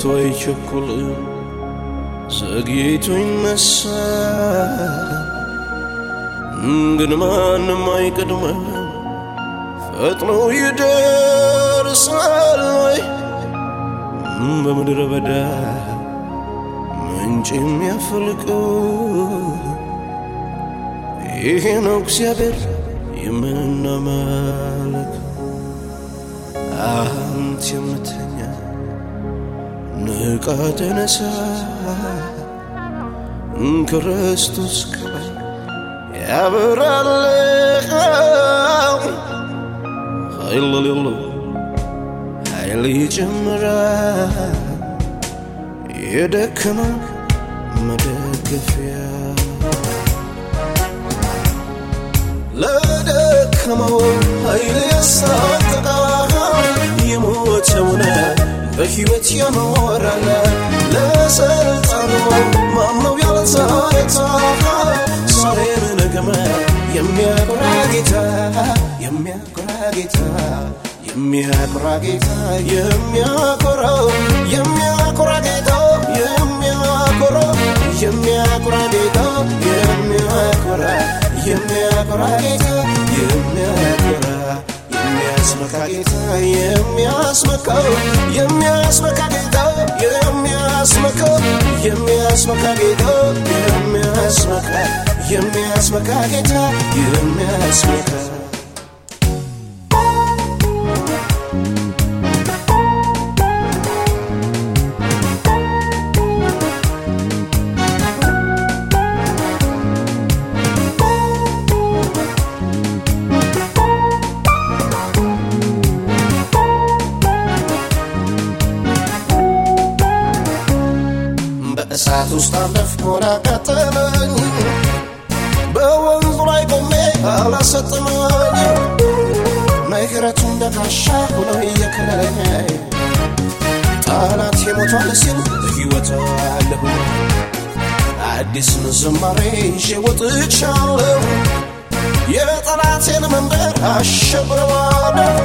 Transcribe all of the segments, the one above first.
ከቶ አይቸኩልም ዘግይቶ ይነሳል ግን ማንም አይቀድመም ፈጥኖ ይደርሳል ወይ በምድረ በዳ ምንጭ የሚያፈልቀው ይሄ ነው እግዚአብሔር የምናመልከው። አንተ የምተኛ ንቃ ተነሳ፣ ክርስቶስ ከላይ ያበራልሃል። ኃይል ለሌለው ኃይል ይጨምራል፣ የደከመ መደገፊያ ለደከመው ኃይል ያሳቅቃል፣ በሕይወት ያኖራል። ለሰልጣኑ ማመው ያልታረታ ዛሬም ነገም የሚያኮራ ጌታ የሚያኮራ ጌታ የሚያኮራ ጌታ የሚያኮራው የሚያኮራ ጌታ የሚያኮራ የሚያኮራ ጌታ የሚያኮራ የሚያኮራ ጌታ የሚያኮራ የሚያስመካ ጌታ የሚያስመካው የሚያስመካ ጌታ የሚያስመካው የሚያስመካ ጌታ የሚያስመካ የሚያስመካ ጌታ የሚያስመካ ውስጥ አለፍኩ አላቃጠለኝ፣ በወንዙ ላይ ቆሜ አላሰጠመኝ። ምሕረቱ እንደ ጋሻ ሆኖ እየከለለኝ ጠላት የሞቷል ሲል ሕይወት አለሁ አዲስን ዝማሬ ይዤ ወጥቻለሁ። የጠላቴን መንበር አሸብረዋለሁ።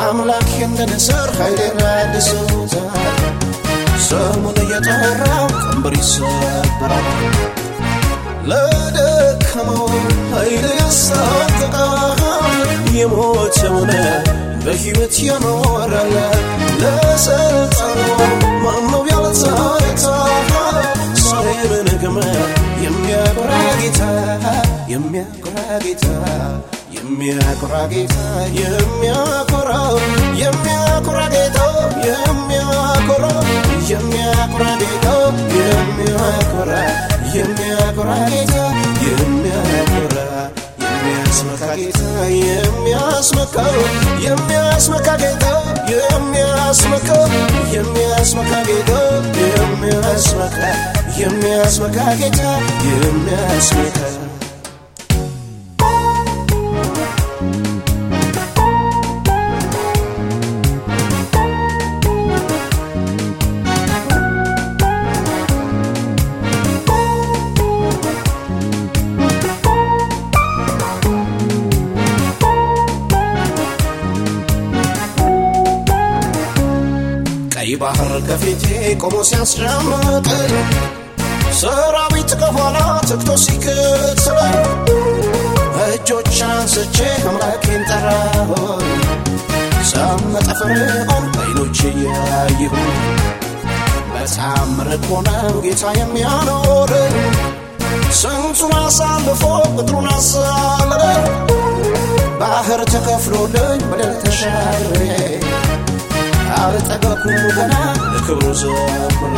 አምላኬ እንደ ንስር ኃይሌን አድሶታል። ስሙን እየጠራው ቀንበር ይሰበራል። ለደከመው ኃይል ያሳቅቃል፣ የሞተውን በሕይወት ያኖራል። ለሰልጣኑ ማነው ያልታረታ ዛሬም ነገም የሚያኮራ ጌታ የሚያኮራ ጌታ የሚያኮራ ጌታ የሚያኮራ የሚያኮራ የሚያኮራ ጌታ የሚያኮራ የሚያስመካ ጌታ የሚያስመካው የሚያስመካ ጌታ የሚያስመካው የሚያስመካ ጌታ የሚያስመካ የሚያስመካ ጌታ የሚያስመካ ቀይ ባህር ከፊቴ ቆሞ ሲያስደምጠኝ ሰራዊት ከኋላ ትክቶ ሲከተለኝ እጆች አንስቼ አምላኬን ጠራሁኝ። ሰመጠ ፈርዖን በዓይኖቼ እያየሁ በታምር እኮ ነው ጌታ የሚያኖረኝ ስንቱን አሳልፎ ቅጥሩን አሳመረ ባህር ተከፍሎልኝ በደል ተሻግሬ አልጠገብኩም ገና ለክብሩ ዘምሬ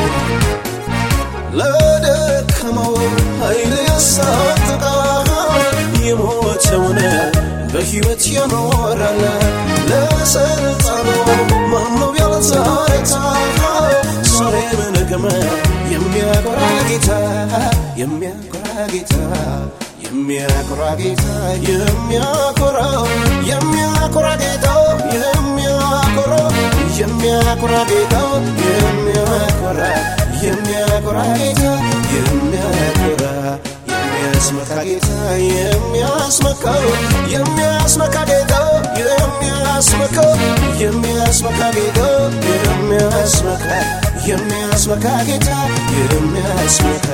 ለደከመው ኃይል ያሳቅቃል የሞተውን በሕይወት ያኖራል ለሰልጣኑ ማነው ያልታረታ ዛሬም ነገም የሚያኮራ ጌታ የሚያኮራ ጌታ የሚያኮራ ጌታ የሚያኮራው የሚያኮራ ጌታ የሚያኮራ የሚያኮራ ጌታ የሚያኮራ የሚያኮራ ጌታ የሚያኮራ የሚያስመካ ጌታ የሚያስመካው የሚያስመካ ጌታ የሚያስመካው የሚያስመካ ጌታ የሚያ የሚያስመካ የሚያስመካ ጌታ የሚያስመካ